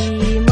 寂寞。